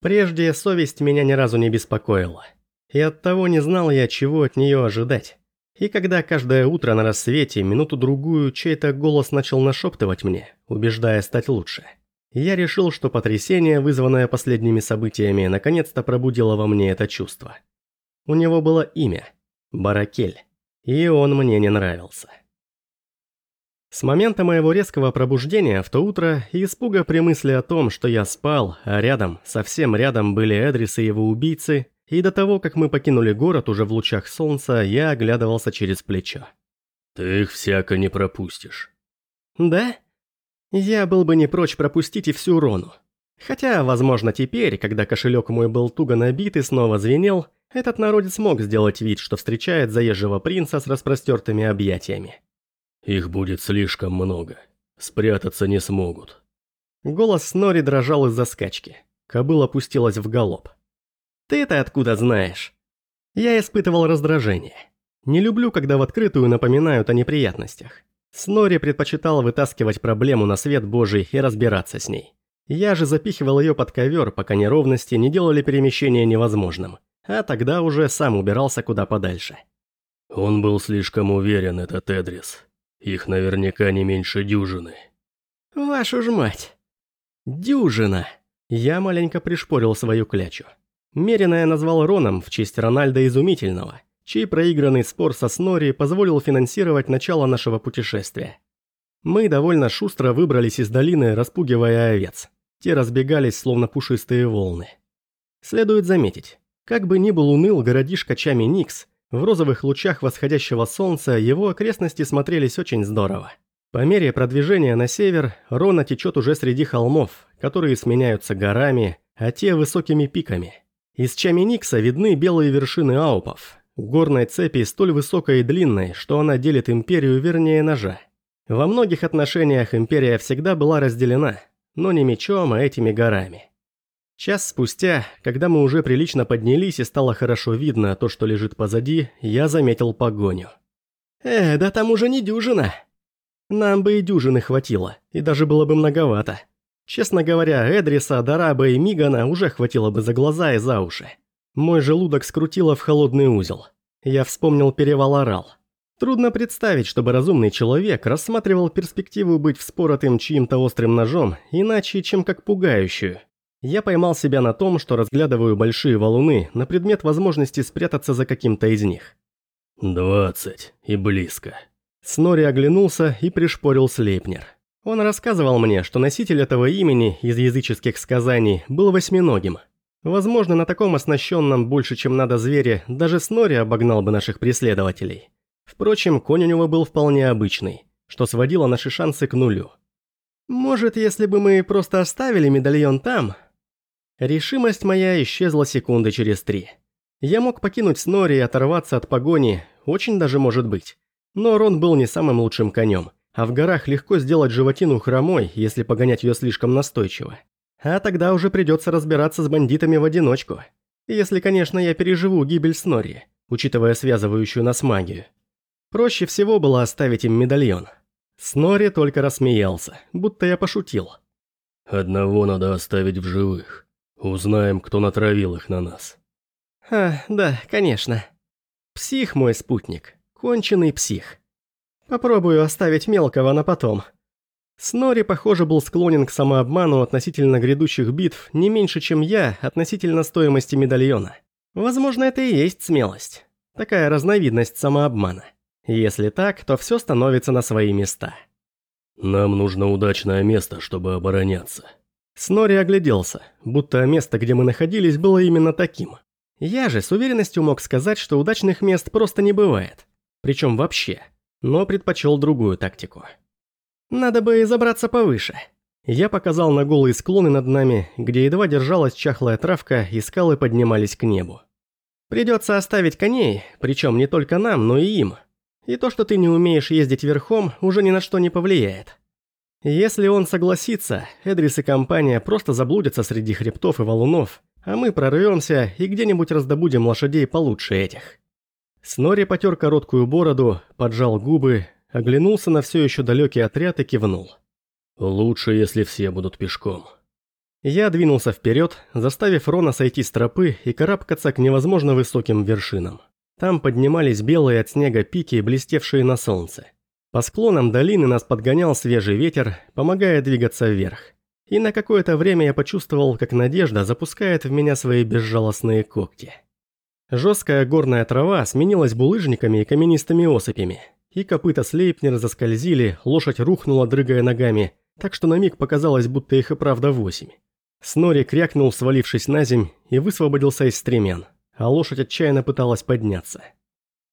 Прежде совесть меня ни разу не беспокоила. И оттого не знал я, чего от нее ожидать. И когда каждое утро на рассвете, минуту-другую, чей-то голос начал нашептывать мне, убеждая стать лучше, я решил, что потрясение, вызванное последними событиями, наконец-то пробудило во мне это чувство. У него было имя – Баракель, и он мне не нравился. С момента моего резкого пробуждения в то утро и испуга при мысли о том, что я спал, а рядом, совсем рядом были Эдрис и его убийцы, и до того, как мы покинули город уже в лучах солнца, я оглядывался через плечо. «Ты их всяко не пропустишь». «Да? Я был бы не прочь пропустить и всю Рону. Хотя, возможно, теперь, когда кошелек мой был туго набит и снова звенел, этот народец мог сделать вид, что встречает заезжего принца с распростертыми объятиями. Их будет слишком много. Спрятаться не смогут. Голос Снори дрожал из-за скачки. Кобыла опустилась в галоп. «Ты это откуда знаешь?» Я испытывал раздражение. Не люблю, когда в открытую напоминают о неприятностях. Снори предпочитал вытаскивать проблему на свет божий и разбираться с ней. Я же запихивал ее под ковер, пока неровности не делали перемещение невозможным. А тогда уже сам убирался куда подальше. Он был слишком уверен, этот Эдрис. Их наверняка не меньше дюжины. Вашу ж мать. Дюжина. Я маленько пришпорил свою клячу. Мерина назвал Роном в честь Рональда Изумительного, чей проигранный спор со Снори позволил финансировать начало нашего путешествия. Мы довольно шустро выбрались из долины, распугивая овец. Те разбегались, словно пушистые волны. Следует заметить, как бы ни был уныл городишко Чами Никс, в розовых лучах восходящего солнца его окрестности смотрелись очень здорово. По мере продвижения на север, Рона течет уже среди холмов, которые сменяются горами, а те высокими пиками. Из Чаминикса видны белые вершины Аупов, горной цепи столь высокой и длинной, что она делит империю вернее ножа. Во многих отношениях империя всегда была разделена, но не мечом, а этими горами. Час спустя, когда мы уже прилично поднялись и стало хорошо видно то, что лежит позади, я заметил погоню. «Э, да там уже не дюжина!» Нам бы и дюжины хватило, и даже было бы многовато. Честно говоря, Эдриса, Дараба и Мигана уже хватило бы за глаза и за уши. Мой желудок скрутило в холодный узел. Я вспомнил перевал Орал. Трудно представить, чтобы разумный человек рассматривал перспективу быть вспоротым чьим-то острым ножом иначе, чем как пугающую. Я поймал себя на том, что разглядываю большие валуны на предмет возможности спрятаться за каким-то из них. «Двадцать. И близко». Снори оглянулся и пришпорил Слейпнер. Он рассказывал мне, что носитель этого имени из языческих сказаний был восьминогим. Возможно, на таком оснащенном больше, чем надо звере, даже Снори обогнал бы наших преследователей. Впрочем, конь у него был вполне обычный, что сводило наши шансы к нулю. Может, если бы мы просто оставили медальон там, Решимость моя исчезла секунды через три. Я мог покинуть Снори и оторваться от погони, очень даже может быть. Но Рон был не самым лучшим конем, а в горах легко сделать животину хромой, если погонять ее слишком настойчиво. А тогда уже придется разбираться с бандитами в одиночку. Если, конечно, я переживу гибель Снори, учитывая связывающую нас магию. Проще всего было оставить им медальон. Снори только рассмеялся, будто я пошутил. «Одного надо оставить в живых. Узнаем, кто натравил их на нас. А, да, конечно. Псих мой спутник. Конченый псих. Попробую оставить мелкого на потом. Снори, похоже, был склонен к самообману относительно грядущих битв не меньше, чем я относительно стоимости медальона. Возможно, это и есть смелость. Такая разновидность самообмана. Если так, то все становится на свои места. Нам нужно удачное место, чтобы обороняться. Снори огляделся, будто место, где мы находились, было именно таким. Я же с уверенностью мог сказать, что удачных мест просто не бывает. Причем вообще. Но предпочел другую тактику. Надо бы забраться повыше. Я показал на голые склоны над нами, где едва держалась чахлая травка и скалы поднимались к небу. Придется оставить коней, причем не только нам, но и им. И то, что ты не умеешь ездить верхом, уже ни на что не повлияет. Если он согласится, Эдрис и компания просто заблудятся среди хребтов и валунов, а мы прорвемся и где-нибудь раздобудем лошадей получше этих. Снори потер короткую бороду, поджал губы, оглянулся на все еще далекий отряд и кивнул. «Лучше, если все будут пешком». Я двинулся вперед, заставив Рона сойти с тропы и карабкаться к невозможно высоким вершинам. Там поднимались белые от снега пики, блестевшие на солнце. По склонам долины нас подгонял свежий ветер, помогая двигаться вверх. И на какое-то время я почувствовал, как надежда запускает в меня свои безжалостные когти. Жесткая горная трава сменилась булыжниками и каменистыми осыпями. И копыта Слейпнер заскользили, лошадь рухнула, дрыгая ногами, так что на миг показалось, будто их и правда восемь. Снори крякнул, свалившись на земь, и высвободился из стремян, а лошадь отчаянно пыталась подняться.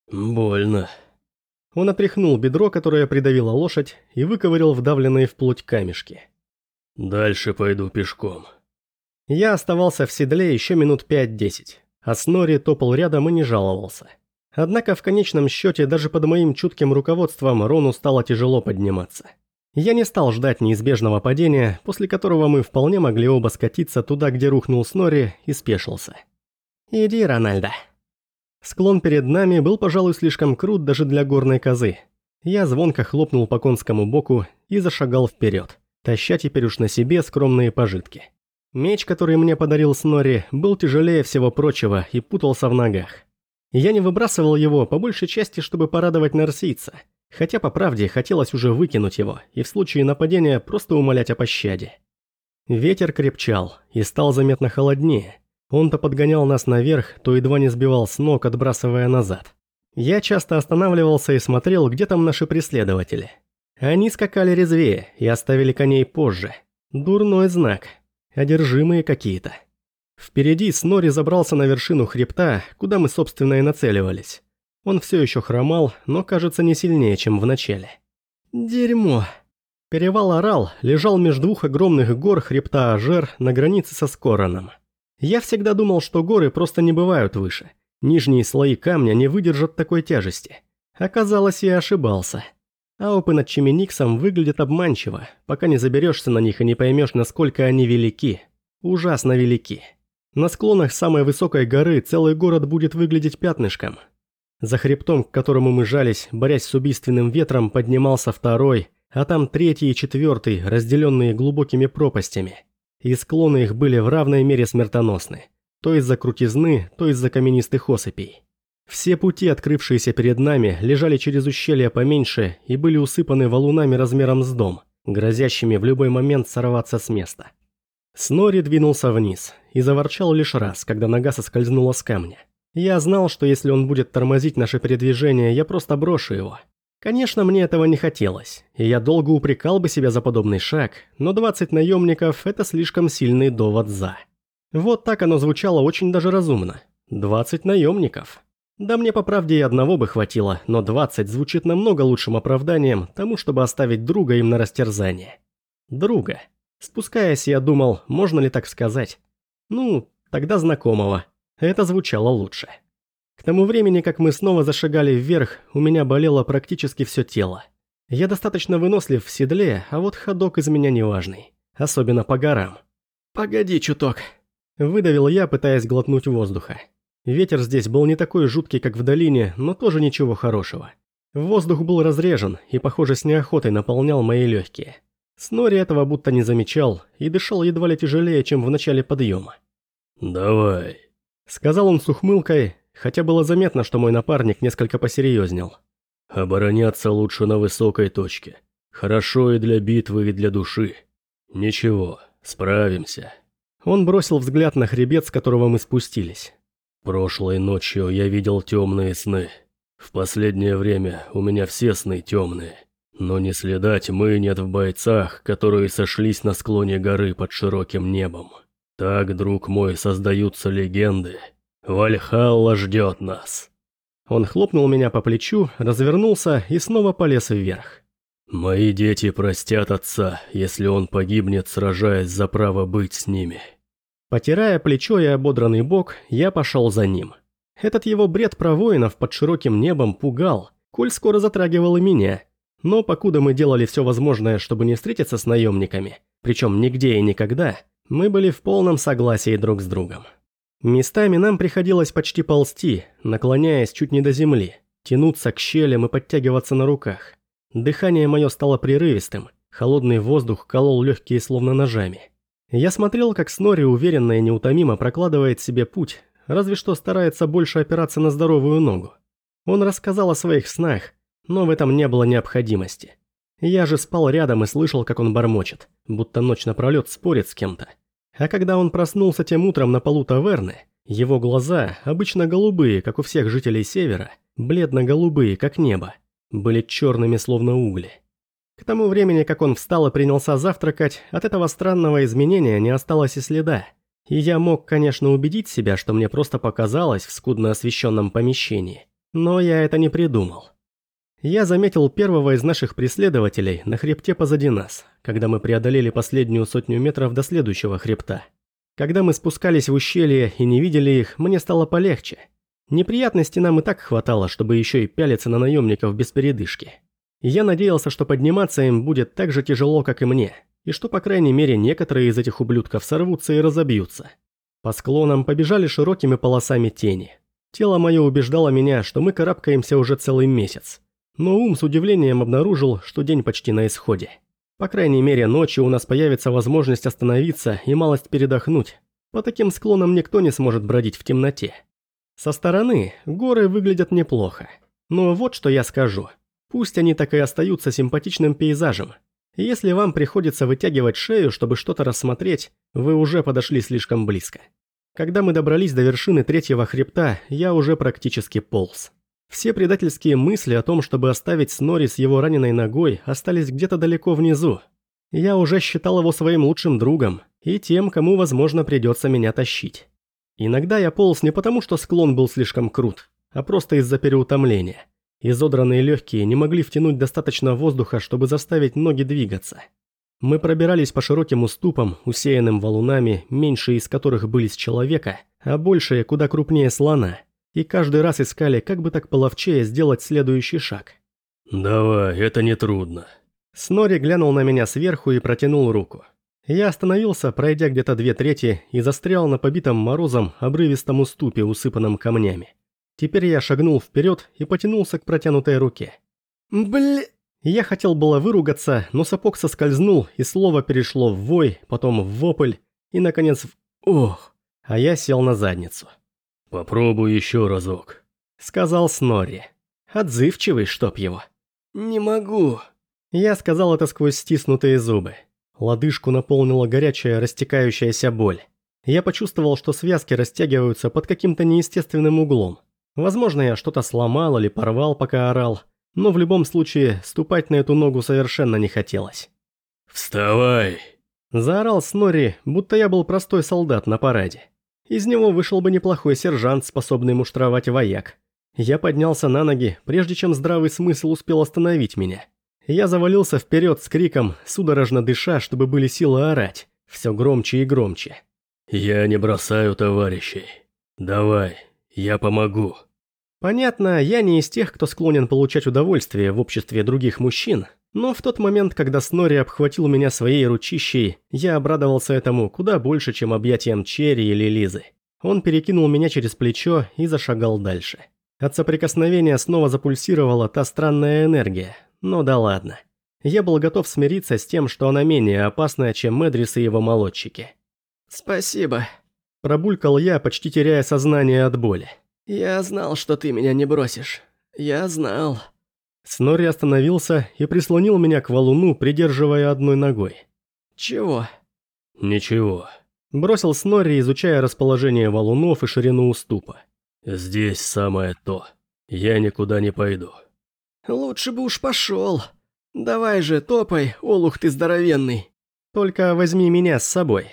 «Больно». Он отряхнул бедро, которое придавило лошадь, и выковырял вдавленные в плоть камешки. «Дальше пойду пешком». Я оставался в седле еще минут пять-десять а Снори топал рядом и не жаловался. Однако в конечном счете даже под моим чутким руководством Рону стало тяжело подниматься. Я не стал ждать неизбежного падения, после которого мы вполне могли оба скатиться туда, где рухнул Снори, и спешился. «Иди, Рональдо». Склон перед нами был, пожалуй, слишком крут даже для горной козы. Я звонко хлопнул по конскому боку и зашагал вперед, таща теперь уж на себе скромные пожитки. Меч, который мне подарил Снори, был тяжелее всего прочего и путался в ногах. Я не выбрасывал его, по большей части, чтобы порадовать нарсийца. Хотя, по правде, хотелось уже выкинуть его, и в случае нападения просто умолять о пощаде. Ветер крепчал и стал заметно холоднее. Он то подгонял нас наверх, то едва не сбивал с ног, отбрасывая назад. Я часто останавливался и смотрел, где там наши преследователи. Они скакали резвее и оставили коней позже. Дурной знак – одержимые какие-то. Впереди Снори забрался на вершину хребта, куда мы, собственно, и нацеливались. Он все еще хромал, но кажется не сильнее, чем в начале. Дерьмо. Перевал Орал лежал между двух огромных гор хребта Ажер на границе со Скороном. Я всегда думал, что горы просто не бывают выше. Нижние слои камня не выдержат такой тяжести. Оказалось, я ошибался. Аупы над Чеминиксом выглядят обманчиво, пока не заберешься на них и не поймешь, насколько они велики. Ужасно велики. На склонах самой высокой горы целый город будет выглядеть пятнышком. За хребтом, к которому мы жались, борясь с убийственным ветром, поднимался второй, а там третий и четвертый, разделенные глубокими пропастями. И склоны их были в равной мере смертоносны. То из-за крутизны, то из-за каменистых осыпей. Все пути, открывшиеся перед нами, лежали через ущелья поменьше и были усыпаны валунами размером с дом, грозящими в любой момент сорваться с места. Снори двинулся вниз и заворчал лишь раз, когда нога соскользнула с камня. Я знал, что если он будет тормозить наше передвижение, я просто брошу его. Конечно, мне этого не хотелось, и я долго упрекал бы себя за подобный шаг, но 20 наемников – это слишком сильный довод «за». Вот так оно звучало очень даже разумно. 20 наемников. Да мне по правде и одного бы хватило, но 20 звучит намного лучшим оправданием тому, чтобы оставить друга им на растерзание. Друга. Спускаясь, я думал, можно ли так сказать. Ну, тогда знакомого. Это звучало лучше. К тому времени, как мы снова зашагали вверх, у меня болело практически все тело. Я достаточно вынослив в седле, а вот ходок из меня неважный. Особенно по горам. «Погоди чуток», – выдавил я, пытаясь глотнуть воздуха. Ветер здесь был не такой жуткий, как в долине, но тоже ничего хорошего. Воздух был разрежен и, похоже, с неохотой наполнял мои легкие. Снори этого будто не замечал и дышал едва ли тяжелее, чем в начале подъема. «Давай», — сказал он с ухмылкой, хотя было заметно, что мой напарник несколько посерьезнел. «Обороняться лучше на высокой точке. Хорошо и для битвы, и для души. Ничего, справимся». Он бросил взгляд на хребет, с которого мы спустились. Прошлой ночью я видел темные сны. В последнее время у меня все сны темные. Но не следа тьмы нет в бойцах, которые сошлись на склоне горы под широким небом. Так, друг мой, создаются легенды. Вальхалла ждет нас. Он хлопнул меня по плечу, развернулся и снова полез вверх. Мои дети простят отца, если он погибнет, сражаясь за право быть с ними. Потирая плечо и ободранный бок, я пошел за ним. Этот его бред про воинов под широким небом пугал, коль скоро затрагивал и меня. Но покуда мы делали все возможное, чтобы не встретиться с наемниками, причем нигде и никогда, мы были в полном согласии друг с другом. Местами нам приходилось почти ползти, наклоняясь чуть не до земли, тянуться к щелям и подтягиваться на руках. Дыхание мое стало прерывистым, холодный воздух колол легкие словно ножами. Я смотрел, как Снори уверенно и неутомимо прокладывает себе путь, разве что старается больше опираться на здоровую ногу. Он рассказал о своих снах, но в этом не было необходимости. Я же спал рядом и слышал, как он бормочет, будто ночь напролет спорит с кем-то. А когда он проснулся тем утром на полу таверны, его глаза, обычно голубые, как у всех жителей Севера, бледно-голубые, как небо, были черными, словно угли. К тому времени, как он встал и принялся завтракать, от этого странного изменения не осталось и следа. И я мог, конечно, убедить себя, что мне просто показалось в скудно освещенном помещении. Но я это не придумал. Я заметил первого из наших преследователей на хребте позади нас, когда мы преодолели последнюю сотню метров до следующего хребта. Когда мы спускались в ущелье и не видели их, мне стало полегче. Неприятностей нам и так хватало, чтобы еще и пялиться на наемников без передышки. Я надеялся, что подниматься им будет так же тяжело, как и мне, и что, по крайней мере, некоторые из этих ублюдков сорвутся и разобьются. По склонам побежали широкими полосами тени. Тело мое убеждало меня, что мы карабкаемся уже целый месяц. Но ум с удивлением обнаружил, что день почти на исходе. По крайней мере, ночью у нас появится возможность остановиться и малость передохнуть. По таким склонам никто не сможет бродить в темноте. Со стороны горы выглядят неплохо. Но вот что я скажу. Пусть они так и остаются симпатичным пейзажем. Если вам приходится вытягивать шею, чтобы что-то рассмотреть, вы уже подошли слишком близко. Когда мы добрались до вершины третьего хребта, я уже практически полз. Все предательские мысли о том, чтобы оставить Снори с его раненой ногой, остались где-то далеко внизу. Я уже считал его своим лучшим другом и тем, кому, возможно, придется меня тащить. Иногда я полз не потому, что склон был слишком крут, а просто из-за переутомления. Изодранные легкие не могли втянуть достаточно воздуха, чтобы заставить ноги двигаться. Мы пробирались по широким уступам, усеянным валунами, меньшие из которых были с человека, а большие куда крупнее слона – и каждый раз искали, как бы так половчее сделать следующий шаг. «Давай, это не трудно». Снори глянул на меня сверху и протянул руку. Я остановился, пройдя где-то две трети, и застрял на побитом морозом обрывистом уступе, усыпанном камнями. Теперь я шагнул вперед и потянулся к протянутой руке. «Бля...» Я хотел было выругаться, но сапог соскользнул, и слово перешло в вой, потом в вопль, и, наконец, в «ох», а я сел на задницу. «Попробуй еще разок», — сказал Снорри. Отзывчивый, чтоб его. «Не могу». Я сказал это сквозь стиснутые зубы. Лодыжку наполнила горячая, растекающаяся боль. Я почувствовал, что связки растягиваются под каким-то неестественным углом. Возможно, я что-то сломал или порвал, пока орал, но в любом случае ступать на эту ногу совершенно не хотелось. «Вставай!» Заорал Снори, будто я был простой солдат на параде. Из него вышел бы неплохой сержант, способный муштровать вояк. Я поднялся на ноги, прежде чем здравый смысл успел остановить меня. Я завалился вперед с криком, судорожно дыша, чтобы были силы орать. Все громче и громче. «Я не бросаю товарищей. Давай, я помогу». Понятно, я не из тех, кто склонен получать удовольствие в обществе других мужчин, но в тот момент, когда Снори обхватил меня своей ручищей, я обрадовался этому куда больше, чем объятиям Черри или Лизы. Он перекинул меня через плечо и зашагал дальше. От соприкосновения снова запульсировала та странная энергия, но да ладно. Я был готов смириться с тем, что она менее опасная, чем Медрис и его молодчики. «Спасибо», – пробулькал я, почти теряя сознание от боли. «Я знал, что ты меня не бросишь. Я знал». Снори остановился и прислонил меня к валуну, придерживая одной ногой. «Чего?» «Ничего», – бросил Снори, изучая расположение валунов и ширину уступа. «Здесь самое то. Я никуда не пойду». «Лучше бы уж пошел. Давай же, топай, олух ты здоровенный. Только возьми меня с собой».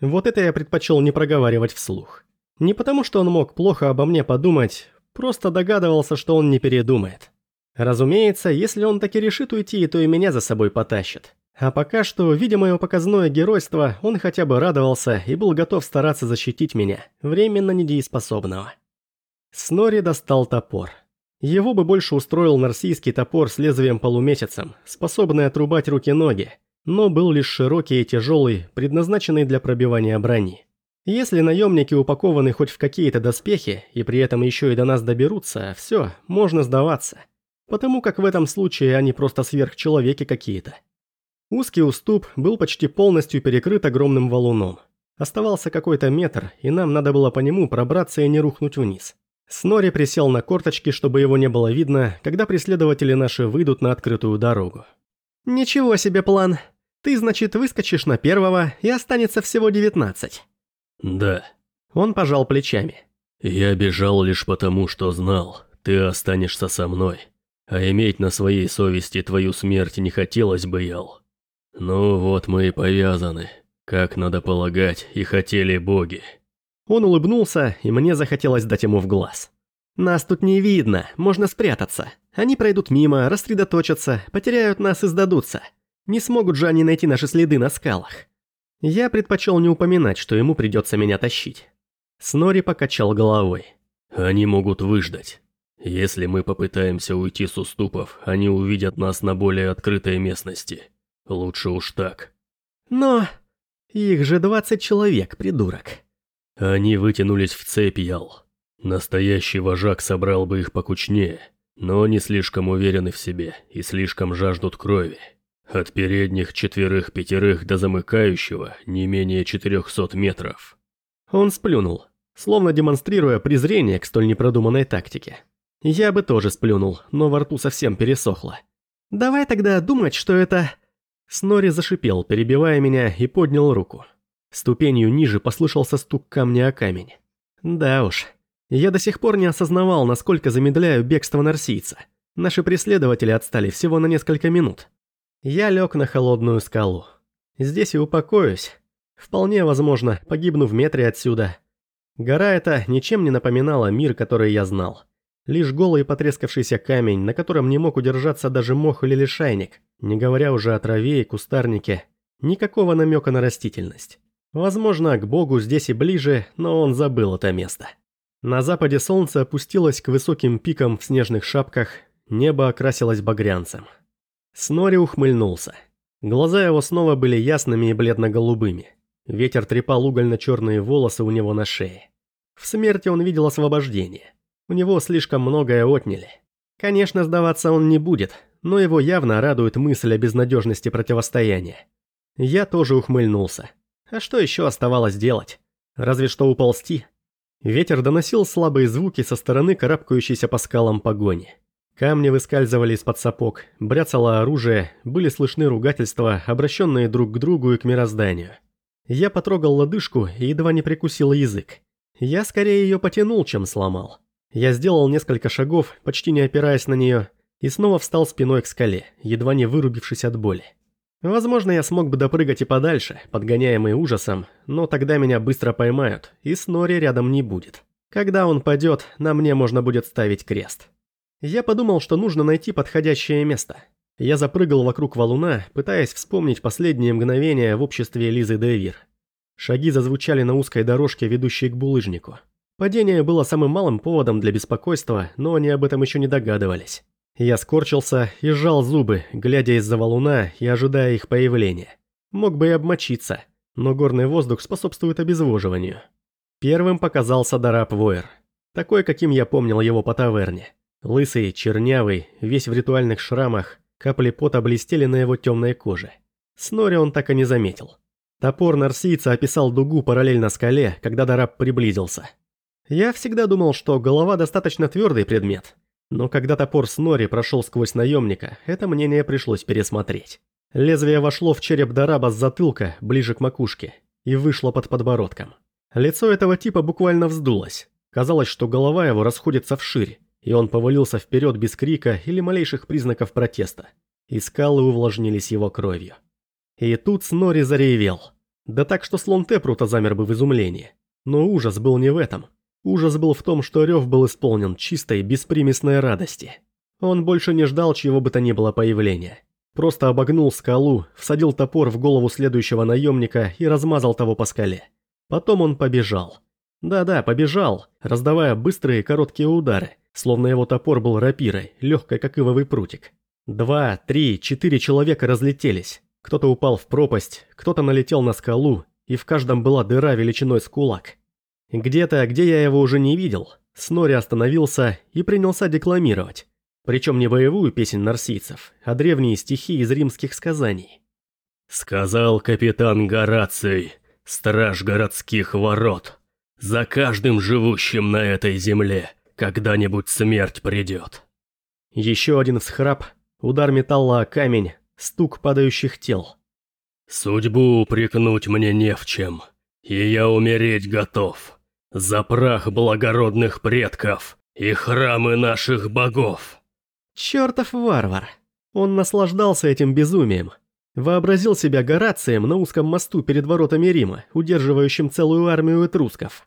Вот это я предпочел не проговаривать вслух. Не потому, что он мог плохо обо мне подумать, просто догадывался, что он не передумает. Разумеется, если он таки решит уйти, то и меня за собой потащит. А пока что, видя мое показное геройство, он хотя бы радовался и был готов стараться защитить меня, временно недееспособного. Снори достал топор. Его бы больше устроил нарсийский топор с лезвием полумесяцем, способный отрубать руки-ноги, но был лишь широкий и тяжелый, предназначенный для пробивания брони. Если наемники упакованы хоть в какие-то доспехи, и при этом еще и до нас доберутся, все, можно сдаваться. Потому как в этом случае они просто сверхчеловеки какие-то. Узкий уступ был почти полностью перекрыт огромным валуном. Оставался какой-то метр, и нам надо было по нему пробраться и не рухнуть вниз. Снори присел на корточки, чтобы его не было видно, когда преследователи наши выйдут на открытую дорогу. «Ничего себе план. Ты, значит, выскочишь на первого, и останется всего девятнадцать». «Да». Он пожал плечами. «Я бежал лишь потому, что знал, ты останешься со мной. А иметь на своей совести твою смерть не хотелось бы, Ял. Ну вот мы и повязаны. Как надо полагать, и хотели боги». Он улыбнулся, и мне захотелось дать ему в глаз. «Нас тут не видно, можно спрятаться. Они пройдут мимо, рассредоточатся, потеряют нас и сдадутся. Не смогут же они найти наши следы на скалах». Я предпочел не упоминать, что ему придется меня тащить. Снори покачал головой. «Они могут выждать. Если мы попытаемся уйти с уступов, они увидят нас на более открытой местности. Лучше уж так». «Но... их же двадцать человек, придурок». Они вытянулись в цепь, Ял. Настоящий вожак собрал бы их покучнее, но они слишком уверены в себе и слишком жаждут крови. От передних четверых-пятерых до замыкающего не менее четырехсот метров. Он сплюнул, словно демонстрируя презрение к столь непродуманной тактике. Я бы тоже сплюнул, но во рту совсем пересохло. «Давай тогда думать, что это...» Снори зашипел, перебивая меня, и поднял руку. Ступенью ниже послышался стук камня о камень. Да уж, я до сих пор не осознавал, насколько замедляю бегство нарсийца. Наши преследователи отстали всего на несколько минут. Я лег на холодную скалу. Здесь и упокоюсь. Вполне возможно, погибну в метре отсюда. Гора эта ничем не напоминала мир, который я знал. Лишь голый потрескавшийся камень, на котором не мог удержаться даже мох или лишайник, не говоря уже о траве и кустарнике. Никакого намека на растительность. Возможно, к богу здесь и ближе, но он забыл это место. На западе солнце опустилось к высоким пикам в снежных шапках, небо окрасилось багрянцем. Снори ухмыльнулся. Глаза его снова были ясными и бледно-голубыми. Ветер трепал угольно-черные волосы у него на шее. В смерти он видел освобождение. У него слишком многое отняли. Конечно, сдаваться он не будет, но его явно радует мысль о безнадежности противостояния. Я тоже ухмыльнулся. А что еще оставалось делать? Разве что уползти. Ветер доносил слабые звуки со стороны карабкающейся по скалам погони. Камни выскальзывали из-под сапог, бряцало оружие, были слышны ругательства, обращенные друг к другу и к мирозданию. Я потрогал лодыжку и едва не прикусил язык. Я скорее ее потянул, чем сломал. Я сделал несколько шагов, почти не опираясь на нее, и снова встал спиной к скале, едва не вырубившись от боли. Возможно, я смог бы допрыгать и подальше, подгоняемый ужасом, но тогда меня быстро поймают, и Снори рядом не будет. Когда он падет, на мне можно будет ставить крест. Я подумал, что нужно найти подходящее место. Я запрыгал вокруг валуна, пытаясь вспомнить последние мгновения в обществе Лизы Девир. Шаги зазвучали на узкой дорожке, ведущей к булыжнику. Падение было самым малым поводом для беспокойства, но они об этом еще не догадывались. Я скорчился и сжал зубы, глядя из-за валуна и ожидая их появления. Мог бы и обмочиться, но горный воздух способствует обезвоживанию. Первым показался Дарап Войер. Такой, каким я помнил его по таверне. Лысый, чернявый, весь в ритуальных шрамах, капли пота блестели на его темной коже. Снори он так и не заметил. Топор нарсийца описал дугу параллельно скале, когда Дарап приблизился. Я всегда думал, что голова достаточно твердый предмет, но когда топор Снори прошел сквозь наемника, это мнение пришлось пересмотреть. Лезвие вошло в череп Дараба с затылка, ближе к макушке, и вышло под подбородком. Лицо этого типа буквально вздулось. Казалось, что голова его расходится вширь, и он повалился вперед без крика или малейших признаков протеста. И скалы увлажнились его кровью. И тут Снори заревел. Да так, что слон Тепрута замер бы в изумлении. Но ужас был не в этом. Ужас был в том, что рев был исполнен чистой, беспримесной радости. Он больше не ждал чего бы то ни было появления. Просто обогнул скалу, всадил топор в голову следующего наемника и размазал того по скале. Потом он побежал. Да-да, побежал, раздавая быстрые короткие удары, словно его топор был рапирой, легкой как ивовый прутик. Два, три, четыре человека разлетелись. Кто-то упал в пропасть, кто-то налетел на скалу, и в каждом была дыра величиной с кулак. Где-то, где я его уже не видел, Снори остановился и принялся декламировать. Причем не боевую песнь нарсийцев, а древние стихи из римских сказаний. Сказал капитан Гораций, страж городских ворот. За каждым живущим на этой земле когда-нибудь смерть придет. Еще один всхрап, удар металла о камень, стук падающих тел. Судьбу упрекнуть мне не в чем, и я умереть готов. За прах благородных предков и храмы наших богов. Чертов варвар. Он наслаждался этим безумием. Вообразил себя Горацием на узком мосту перед воротами Рима, удерживающим целую армию этрусков.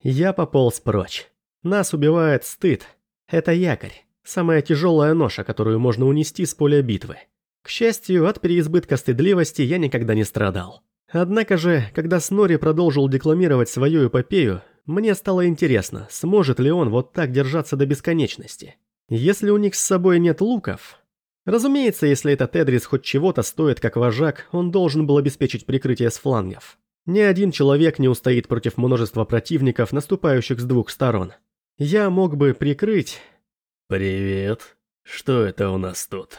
Я пополз прочь. Нас убивает стыд. Это якорь. Самая тяжелая ноша, которую можно унести с поля битвы. К счастью, от переизбытка стыдливости я никогда не страдал. Однако же, когда Снори продолжил декламировать свою эпопею, мне стало интересно, сможет ли он вот так держаться до бесконечности. Если у них с собой нет луков, Разумеется, если этот Эдрис хоть чего-то стоит как вожак, он должен был обеспечить прикрытие с флангов. Ни один человек не устоит против множества противников, наступающих с двух сторон. Я мог бы прикрыть... «Привет. Что это у нас тут?»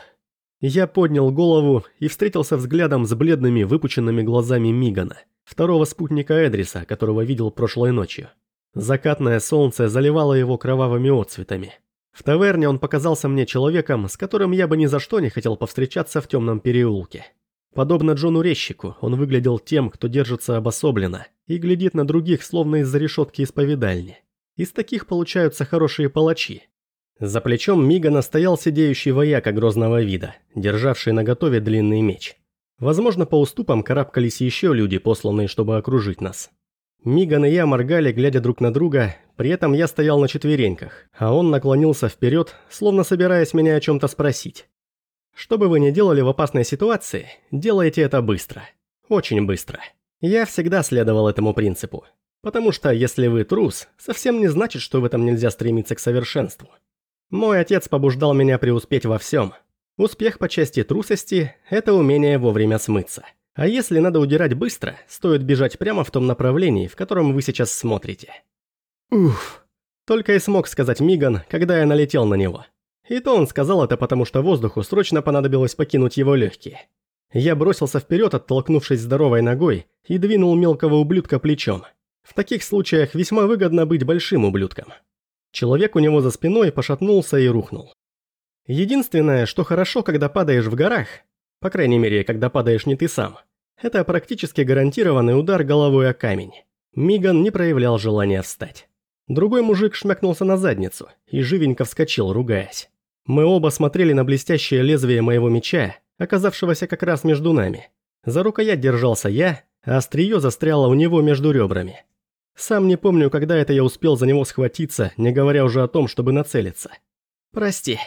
Я поднял голову и встретился взглядом с бледными выпученными глазами Мигана, второго спутника Эдриса, которого видел прошлой ночью. Закатное солнце заливало его кровавыми отцветами. В таверне он показался мне человеком, с которым я бы ни за что не хотел повстречаться в темном переулке. Подобно Джону Резчику, он выглядел тем, кто держится обособленно и глядит на других, словно из-за решетки исповедальни. Из таких получаются хорошие палачи. За плечом Мигана стоял сидеющий вояка грозного вида, державший наготове длинный меч. Возможно, по уступам карабкались еще люди, посланные, чтобы окружить нас. Миган и я моргали, глядя друг на друга, при этом я стоял на четвереньках, а он наклонился вперед, словно собираясь меня о чем-то спросить. Что бы вы ни делали в опасной ситуации, делайте это быстро. Очень быстро. Я всегда следовал этому принципу. Потому что если вы трус, совсем не значит, что в этом нельзя стремиться к совершенству. Мой отец побуждал меня преуспеть во всем. Успех по части трусости – это умение вовремя смыться. А если надо удирать быстро, стоит бежать прямо в том направлении, в котором вы сейчас смотрите. Уф. Только и смог сказать Миган, когда я налетел на него. И то он сказал это потому, что воздуху срочно понадобилось покинуть его легкие. Я бросился вперед, оттолкнувшись здоровой ногой, и двинул мелкого ублюдка плечом. В таких случаях весьма выгодно быть большим ублюдком. Человек у него за спиной пошатнулся и рухнул. Единственное, что хорошо, когда падаешь в горах, по крайней мере, когда падаешь не ты сам. Это практически гарантированный удар головой о камень. Миган не проявлял желания встать. Другой мужик шмякнулся на задницу и живенько вскочил, ругаясь. Мы оба смотрели на блестящее лезвие моего меча, оказавшегося как раз между нами. За рукоять держался я, а острие застряло у него между ребрами. Сам не помню, когда это я успел за него схватиться, не говоря уже о том, чтобы нацелиться. Прости.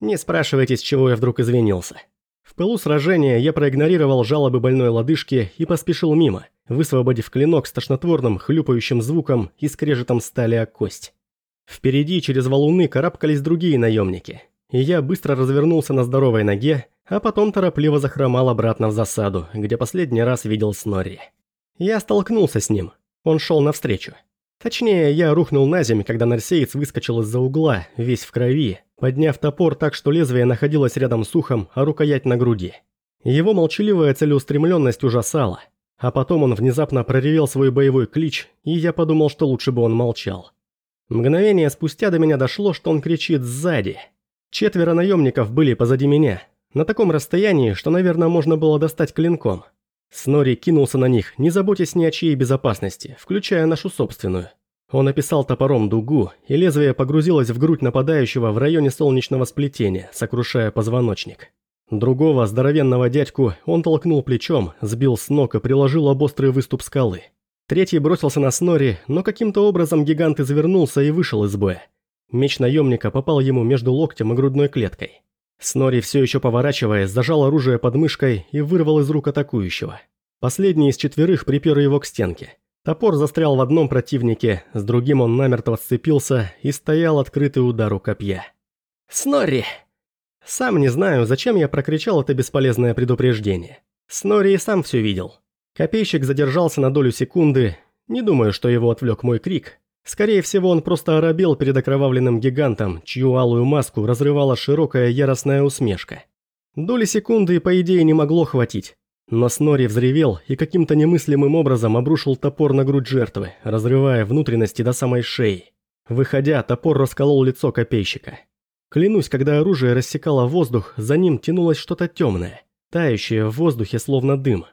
Не спрашивайте, с чего я вдруг извинился. В пылу сражения я проигнорировал жалобы больной лодыжки и поспешил мимо, высвободив клинок с тошнотворным хлюпающим звуком и скрежетом стали о кость. Впереди через валуны карабкались другие наемники, и я быстро развернулся на здоровой ноге, а потом торопливо захромал обратно в засаду, где последний раз видел Снорри. Я столкнулся с ним, он шел навстречу. Точнее, я рухнул на землю, когда нарсеец выскочил из-за угла, весь в крови, подняв топор так, что лезвие находилось рядом с ухом, а рукоять на груди. Его молчаливая целеустремленность ужасала, а потом он внезапно проревел свой боевой клич, и я подумал, что лучше бы он молчал. Мгновение спустя до меня дошло, что он кричит сзади. Четверо наемников были позади меня, на таком расстоянии, что, наверное, можно было достать клинком. Снори кинулся на них, не заботясь ни о чьей безопасности, включая нашу собственную. Он описал топором дугу, и лезвие погрузилось в грудь нападающего в районе солнечного сплетения, сокрушая позвоночник. Другого, здоровенного дядьку, он толкнул плечом, сбил с ног и приложил об острый выступ скалы. Третий бросился на Снори, но каким-то образом гигант извернулся и вышел из боя. Меч наемника попал ему между локтем и грудной клеткой. Снори, все еще поворачиваясь, зажал оружие под мышкой и вырвал из рук атакующего. Последний из четверых припер его к стенке. Топор застрял в одном противнике, с другим он намертво сцепился и стоял открытый удар у копья. «Снори!» Сам не знаю, зачем я прокричал это бесполезное предупреждение. Снори и сам все видел. Копейщик задержался на долю секунды, не думаю, что его отвлек мой крик, Скорее всего, он просто оробел перед окровавленным гигантом, чью алую маску разрывала широкая яростная усмешка. Доли секунды, по идее, не могло хватить. Но Снори взревел и каким-то немыслимым образом обрушил топор на грудь жертвы, разрывая внутренности до самой шеи. Выходя, топор расколол лицо копейщика. Клянусь, когда оружие рассекало воздух, за ним тянулось что-то темное, тающее в воздухе словно дым.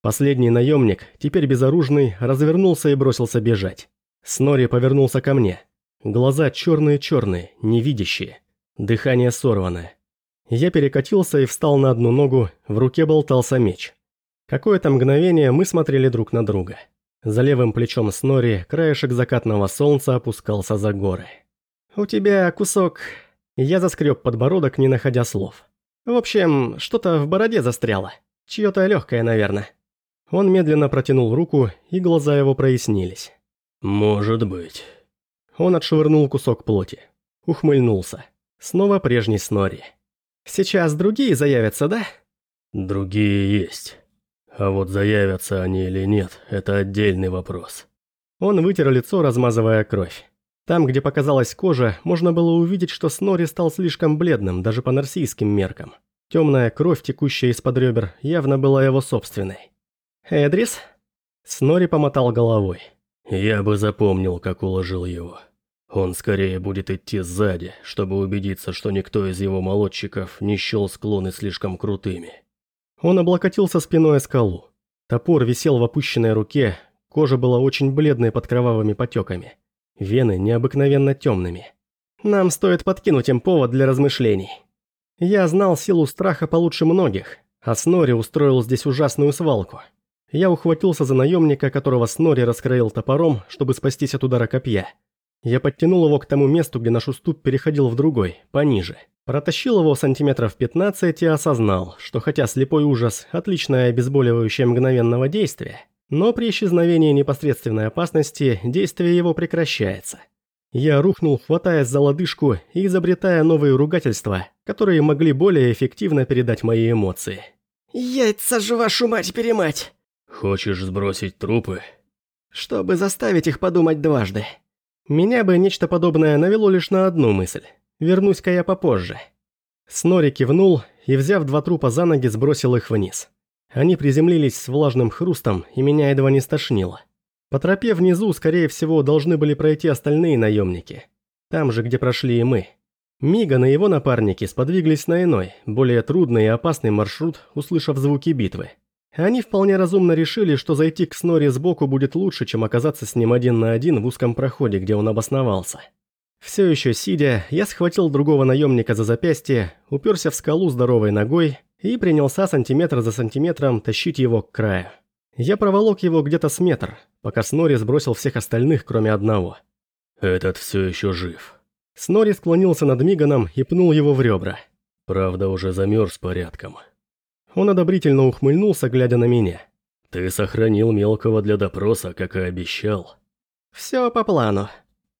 Последний наемник, теперь безоружный, развернулся и бросился бежать. Снори повернулся ко мне. Глаза черные-черные, невидящие. Дыхание сорванное. Я перекатился и встал на одну ногу, в руке болтался меч. Какое-то мгновение мы смотрели друг на друга. За левым плечом Снори краешек закатного солнца опускался за горы. «У тебя кусок...» Я заскреб подбородок, не находя слов. «В общем, что-то в бороде застряло. Чьё-то легкое, наверное». Он медленно протянул руку, и глаза его прояснились. «Может быть». Он отшвырнул кусок плоти. Ухмыльнулся. Снова прежний Снори. «Сейчас другие заявятся, да?» «Другие есть». А вот заявятся они или нет, это отдельный вопрос. Он вытер лицо, размазывая кровь. Там, где показалась кожа, можно было увидеть, что Снори стал слишком бледным, даже по нарсийским меркам. Темная кровь, текущая из-под ребер, явно была его собственной. «Эдрис?» Снори помотал головой. «Я бы запомнил, как уложил его. Он скорее будет идти сзади, чтобы убедиться, что никто из его молодчиков не счел склоны слишком крутыми. Он облокотился спиной о скалу. Топор висел в опущенной руке, кожа была очень бледной под кровавыми потеками. Вены необыкновенно темными. Нам стоит подкинуть им повод для размышлений. Я знал силу страха получше многих, а Снори устроил здесь ужасную свалку. Я ухватился за наемника, которого Снори раскроил топором, чтобы спастись от удара копья. Я подтянул его к тому месту, где наш уступ переходил в другой, пониже. Протащил его сантиметров 15 и осознал, что хотя слепой ужас – отличное обезболивающее мгновенного действия, но при исчезновении непосредственной опасности действие его прекращается. Я рухнул, хватаясь за лодыжку и изобретая новые ругательства, которые могли более эффективно передать мои эмоции. «Яйца же вашу мать-перемать!» «Хочешь сбросить трупы?» «Чтобы заставить их подумать дважды. Меня бы нечто подобное навело лишь на одну мысль. Вернусь-ка я попозже». Снори кивнул и, взяв два трупа за ноги, сбросил их вниз. Они приземлились с влажным хрустом, и меня едва не стошнило. По тропе внизу, скорее всего, должны были пройти остальные наемники. Там же, где прошли и мы. Миган и его напарники сподвиглись на иной, более трудный и опасный маршрут, услышав звуки битвы. Они вполне разумно решили, что зайти к Снори сбоку будет лучше, чем оказаться с ним один на один в узком проходе, где он обосновался. Все еще сидя, я схватил другого наемника за запястье, уперся в скалу здоровой ногой и принялся сантиметр за сантиметром тащить его к краю. Я проволок его где-то с метр, пока Снори сбросил всех остальных, кроме одного. «Этот все еще жив». Снори склонился над Миганом и пнул его в ребра. «Правда, уже замерз порядком». Он одобрительно ухмыльнулся, глядя на меня. «Ты сохранил мелкого для допроса, как и обещал». «Все по плану»,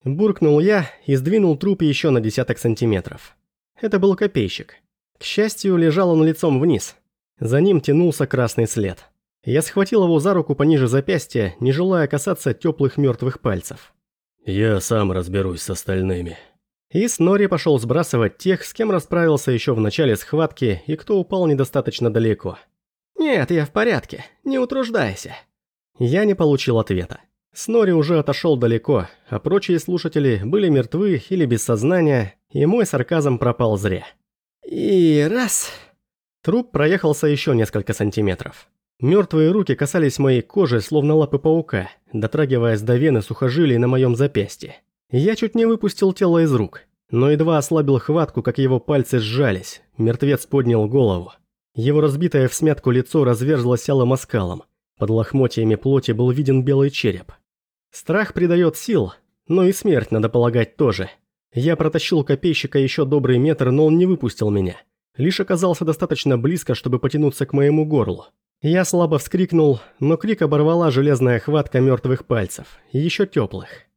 Буркнул я и сдвинул труп еще на десяток сантиметров. Это был копейщик. К счастью, лежал он лицом вниз. За ним тянулся красный след. Я схватил его за руку пониже запястья, не желая касаться теплых мертвых пальцев. «Я сам разберусь с остальными». И Снори пошел сбрасывать тех, с кем расправился еще в начале схватки и кто упал недостаточно далеко. «Нет, я в порядке, не утруждайся». Я не получил ответа. Снори уже отошел далеко, а прочие слушатели были мертвы или без сознания, и мой сарказм пропал зря. И раз... Труп проехался еще несколько сантиметров. Мертвые руки касались моей кожи, словно лапы паука, дотрагиваясь до вены сухожилий на моем запястье. Я чуть не выпустил тело из рук, но едва ослабил хватку, как его пальцы сжались. Мертвец поднял голову. Его разбитое в смятку лицо разверзлось алым оскалом. Под лохмотьями плоти был виден белый череп. Страх придает сил, но и смерть, надо полагать, тоже. Я протащил копейщика еще добрый метр, но он не выпустил меня. Лишь оказался достаточно близко, чтобы потянуться к моему горлу. Я слабо вскрикнул, но крик оборвала железная хватка мертвых пальцев, еще теплых.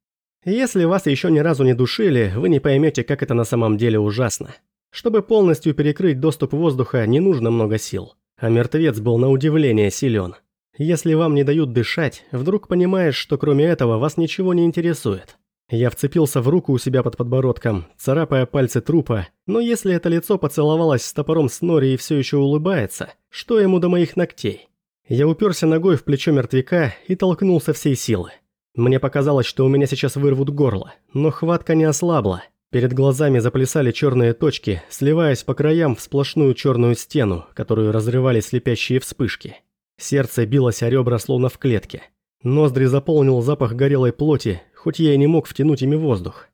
Если вас еще ни разу не душили, вы не поймете, как это на самом деле ужасно. Чтобы полностью перекрыть доступ воздуха, не нужно много сил. А мертвец был на удивление силен. Если вам не дают дышать, вдруг понимаешь, что кроме этого вас ничего не интересует. Я вцепился в руку у себя под подбородком, царапая пальцы трупа, но если это лицо поцеловалось с топором Снори и все еще улыбается, что ему до моих ногтей? Я уперся ногой в плечо мертвяка и толкнулся всей силы. Мне показалось, что у меня сейчас вырвут горло, но хватка не ослабла. Перед глазами заплясали черные точки, сливаясь по краям в сплошную черную стену, которую разрывали слепящие вспышки. Сердце билось о ребра словно в клетке. Ноздри заполнил запах горелой плоти, хоть я и не мог втянуть ими воздух.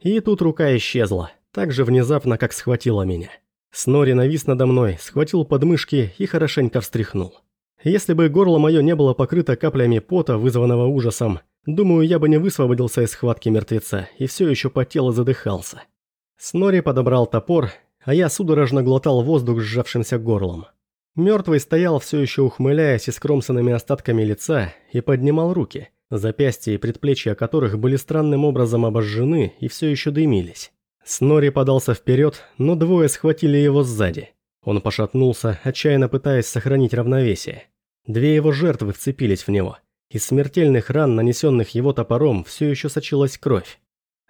И тут рука исчезла, так же внезапно, как схватила меня. Снори навис надо мной, схватил подмышки и хорошенько встряхнул. Если бы горло мое не было покрыто каплями пота, вызванного ужасом, думаю, я бы не высвободился из схватки мертвеца и все еще потел и задыхался. Снори подобрал топор, а я судорожно глотал воздух сжавшимся горлом. Мертвый стоял все еще ухмыляясь и скромсанными остатками лица и поднимал руки, запястья и предплечья которых были странным образом обожжены и все еще дымились. Снори подался вперед, но двое схватили его сзади. Он пошатнулся, отчаянно пытаясь сохранить равновесие. Две его жертвы вцепились в него. Из смертельных ран, нанесенных его топором, все еще сочилась кровь.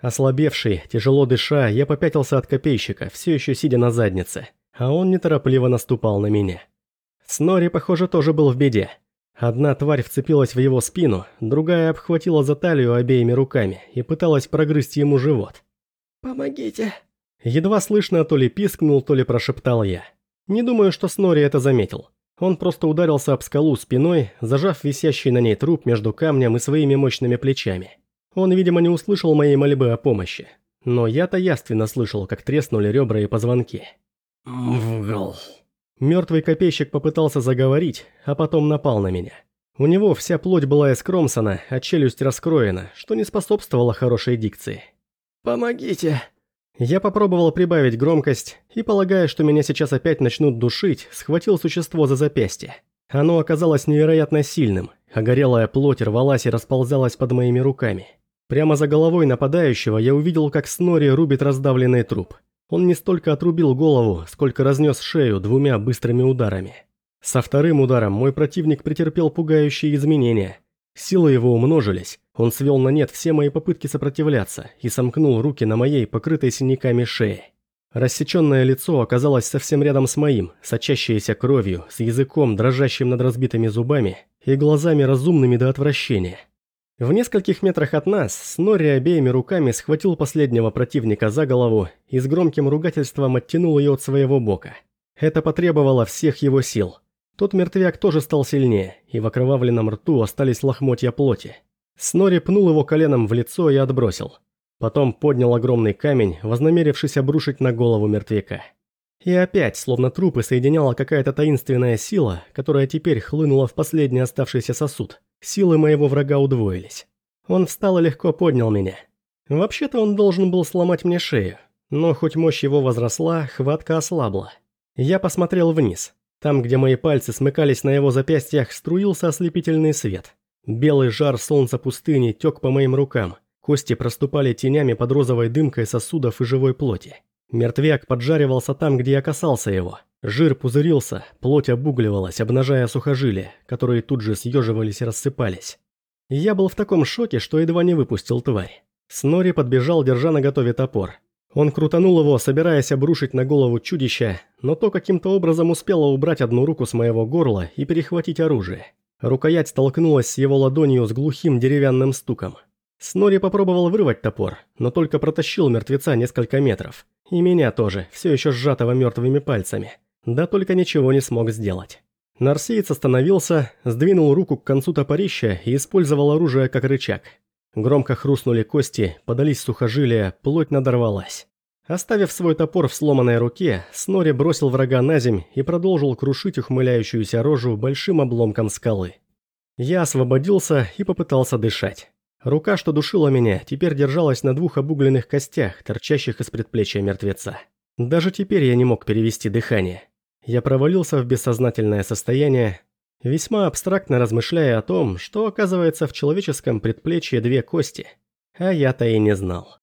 Ослабевший, тяжело дыша, я попятился от копейщика, все еще сидя на заднице, а он неторопливо наступал на меня. Снори, похоже, тоже был в беде. Одна тварь вцепилась в его спину, другая обхватила за талию обеими руками и пыталась прогрызть ему живот. «Помогите!» Едва слышно то ли пискнул, то ли прошептал я. Не думаю, что Снори это заметил. Он просто ударился об скалу спиной, зажав висящий на ней труп между камнем и своими мощными плечами. Он, видимо, не услышал моей мольбы о помощи. Но я-то яственно слышал, как треснули ребра и позвонки. «Вгл!» Мертвый копейщик попытался заговорить, а потом напал на меня. У него вся плоть была искромсана, а челюсть раскроена, что не способствовало хорошей дикции. «Помогите!» Я попробовал прибавить громкость и, полагая, что меня сейчас опять начнут душить, схватил существо за запястье. Оно оказалось невероятно сильным, а горелая плоть рвалась и расползалась под моими руками. Прямо за головой нападающего я увидел, как Снори рубит раздавленный труп. Он не столько отрубил голову, сколько разнес шею двумя быстрыми ударами. Со вторым ударом мой противник претерпел пугающие изменения. Силы его умножились, он свел на нет все мои попытки сопротивляться и сомкнул руки на моей, покрытой синяками шее. Рассеченное лицо оказалось совсем рядом с моим, сочащееся кровью, с языком, дрожащим над разбитыми зубами, и глазами разумными до отвращения. В нескольких метрах от нас Снорри обеими руками схватил последнего противника за голову и с громким ругательством оттянул ее от своего бока. Это потребовало всех его сил. Тот мертвяк тоже стал сильнее, и в окровавленном рту остались лохмотья плоти. Снори пнул его коленом в лицо и отбросил. Потом поднял огромный камень, вознамерившись обрушить на голову мертвяка. И опять, словно трупы, соединяла какая-то таинственная сила, которая теперь хлынула в последний оставшийся сосуд, Силы моего врага удвоились. Он встал и легко поднял меня. Вообще-то он должен был сломать мне шею, но хоть мощь его возросла, хватка ослабла. Я посмотрел вниз. Там, где мои пальцы смыкались на его запястьях, струился ослепительный свет. Белый жар солнца пустыни тек по моим рукам. Кости проступали тенями под розовой дымкой сосудов и живой плоти. Мертвяк поджаривался там, где я касался его. Жир пузырился, плоть обугливалась, обнажая сухожилия, которые тут же съеживались и рассыпались. Я был в таком шоке, что едва не выпустил тварь. Снори подбежал, держа на готове топор. Он крутанул его, собираясь обрушить на голову чудища, но то каким-то образом успело убрать одну руку с моего горла и перехватить оружие. Рукоять столкнулась с его ладонью с глухим деревянным стуком. Снори попробовал вырвать топор, но только протащил мертвеца несколько метров. И меня тоже, все еще сжатого мертвыми пальцами да только ничего не смог сделать. Нарсиец остановился, сдвинул руку к концу топорища и использовал оружие как рычаг. Громко хрустнули кости, подались сухожилия, плоть надорвалась. Оставив свой топор в сломанной руке, Снори бросил врага на земь и продолжил крушить ухмыляющуюся рожу большим обломком скалы. Я освободился и попытался дышать. Рука, что душила меня, теперь держалась на двух обугленных костях, торчащих из предплечья мертвеца. Даже теперь я не мог перевести дыхание. Я провалился в бессознательное состояние, весьма абстрактно размышляя о том, что оказывается в человеческом предплечье две кости, а я-то и не знал.